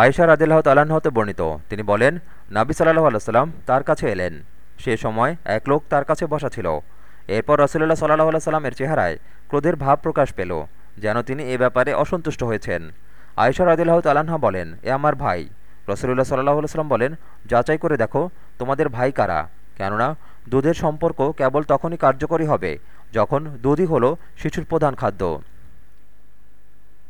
আয়েশা রাজিল্লাহ তাল্লাহ্ন হতে বর্ণিত। তিনি বলেন, নাবি সাল্লাহ আলাইসাল্লাম তার কাছে এলেন। সে সময় এক লোক তার কাছে বসা ছিল। এরপর রসুল্লাহ সাল্লাহ আল্লাহ সাল্লামের চেহারায় ক্রোধের ভাব প্রকাশ পেল, যেন তিনি এ ব্যাপারে অসন্তুষ্ট হয়েছেন। আয়েশা রাজিল্লাহ তাল্লাহা বলেন, এ আমার ভাই। রসুল্লাহ সাল্লাহ সাল্লাম বলেন, যাচাই করে দেখো, তোমাদের ভাই কারা? কেননা দুধের সম্পর্ক কেবল তখনই কার্যকরী হবে যখন দুধই হলো শিশুর প্রধান খাদ্য।